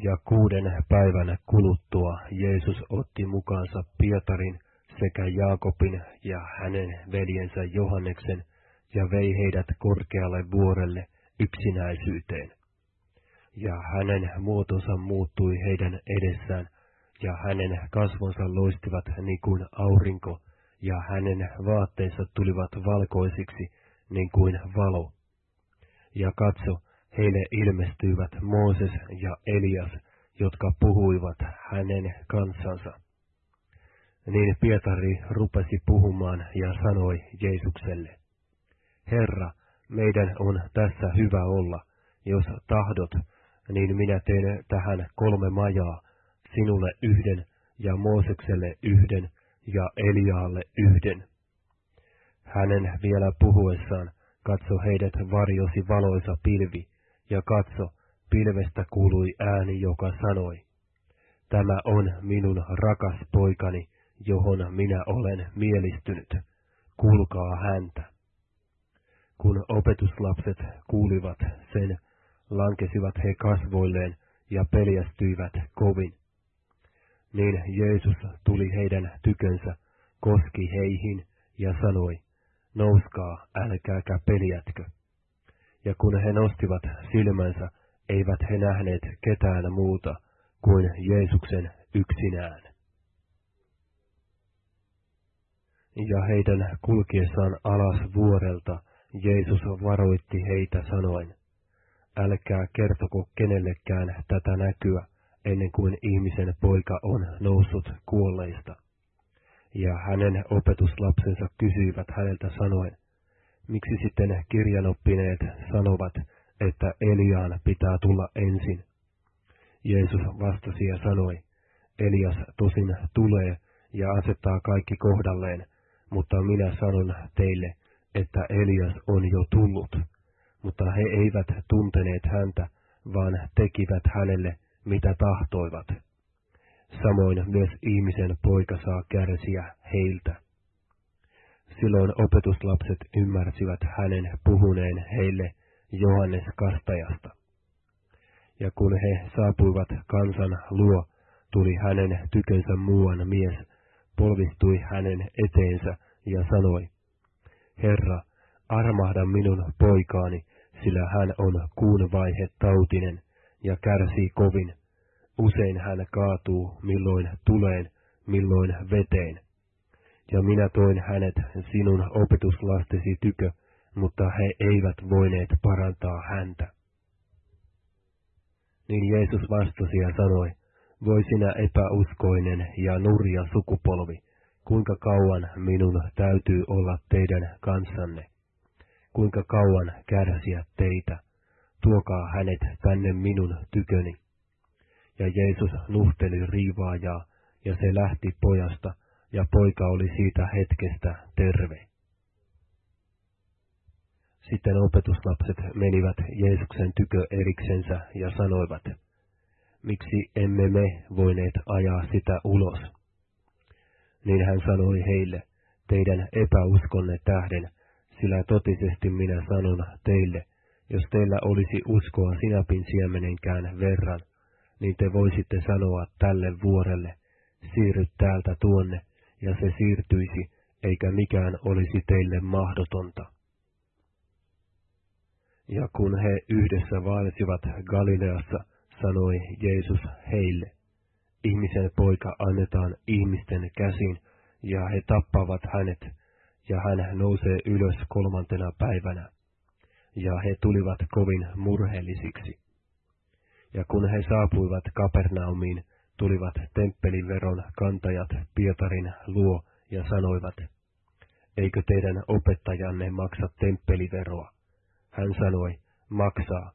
Ja kuuden päivän kuluttua Jeesus otti mukaansa Pietarin sekä Jaakobin ja hänen veljensä Johanneksen ja vei heidät korkealle vuorelle yksinäisyyteen. Ja hänen muotonsa muuttui heidän edessään, ja hänen kasvonsa loistivat niin kuin aurinko, ja hänen vaatteensa tulivat valkoisiksi niin kuin valo. Ja katso, heille ilmestyivät Mooses ja Elias, jotka puhuivat hänen kansansa. Niin Pietari rupesi puhumaan ja sanoi Jeesukselle, Herra, meidän on tässä hyvä olla, jos tahdot, niin minä teen tähän kolme majaa, sinulle yhden ja Moosekselle yhden ja Eliaalle yhden. Hänen vielä puhuessaan katso heidät varjosi valoisa pilvi, ja katso, pilvestä kuului ääni, joka sanoi, Tämä on minun rakas poikani, johon minä olen mielistynyt, kuulkaa häntä. Kun opetuslapset kuulivat sen, lankesivat he kasvoilleen ja peljästyivät kovin. Niin Jeesus tuli heidän tykönsä, koski heihin ja sanoi, nouskaa, älkääkä peljätkö. Ja kun he nostivat silmänsä, eivät he nähneet ketään muuta kuin Jeesuksen yksinään. Ja heidän kulkiessaan alas vuorelta Jeesus varoitti heitä sanoen, älkää kertoko kenellekään tätä näkyä, ennen kuin ihmisen poika on noussut kuolleista. Ja hänen opetuslapsensa kysyivät häneltä sanoen, miksi sitten kirjanoppineet sanovat, että Eliaan pitää tulla ensin? Jeesus vastasi ja sanoi, Elias tosin tulee ja asettaa kaikki kohdalleen, mutta minä sanon teille, että Elias on jo tullut. Mutta he eivät tunteneet häntä, vaan tekivät hänelle, mitä tahtoivat. Samoin myös ihmisen poika saa kärsiä heiltä. Silloin opetuslapset ymmärsivät hänen puhuneen heille Johannes Kastajasta. Ja kun he saapuivat kansan luo, tuli hänen tykönsä muuan mies, polvistui hänen eteensä ja sanoi, Herra, armahda minun poikaani, sillä hän on kuun vaihe tautinen ja kärsii kovin. Usein hän kaatuu milloin tuleen, milloin veteen ja minä toin hänet sinun opetuslastesi tykö, mutta he eivät voineet parantaa häntä. Niin Jeesus vastasi ja sanoi, voi sinä epäuskoinen ja nurja sukupolvi, kuinka kauan minun täytyy olla teidän kanssanne, kuinka kauan kärsiä teitä, tuokaa hänet tänne minun tyköni. Ja Jeesus nuhteli riivaajaa, ja se lähti pojasta, ja poika oli siitä hetkestä terve. Sitten opetuslapset menivät Jeesuksen tykö eriksensä ja sanoivat, miksi emme me voineet ajaa sitä ulos? Niin hän sanoi heille, teidän epäuskonne tähden, sillä totisesti minä sanon teille, jos teillä olisi uskoa sinapin siemenenkään verran, niin te voisitte sanoa tälle vuorelle, siirry täältä tuonne, ja se siirtyisi, eikä mikään olisi teille mahdotonta. Ja kun he yhdessä vaelsivat Galileassa, sanoi Jeesus heille, ihmisen poika annetaan ihmisten käsiin, ja he tappavat hänet, ja hän nousee ylös kolmantena päivänä. Ja he tulivat kovin murheellisiksi. Ja kun he saapuivat Kapernaumiin, tulivat temppeliveron kantajat Pietarin luo ja sanoivat, eikö teidän opettajanne maksa temppeliveroa? Hän sanoi, maksaa,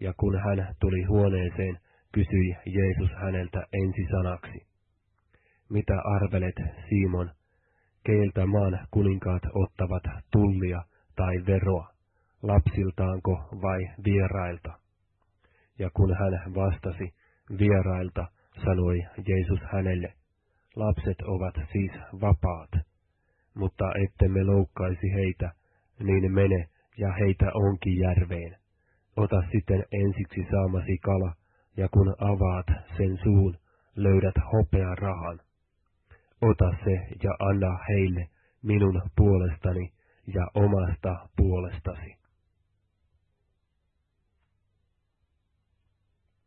ja kun hän tuli huoneeseen, kysyi Jeesus häneltä ensisanaksi. Mitä arvelet, Simon, keiltä maan kuninkaat ottavat tullia tai veroa, lapsiltaanko vai vierailta? Ja kun hän vastasi, vierailta, sanoi Jeesus hänelle, lapset ovat siis vapaat, mutta ettemme loukkaisi heitä, niin mene ja heitä onkin järveen. Ota sitten ensiksi saamasi kala ja kun avaat sen suun, löydät hopea rahan. Ota se ja anna heille minun puolestani ja omasta puolestasi.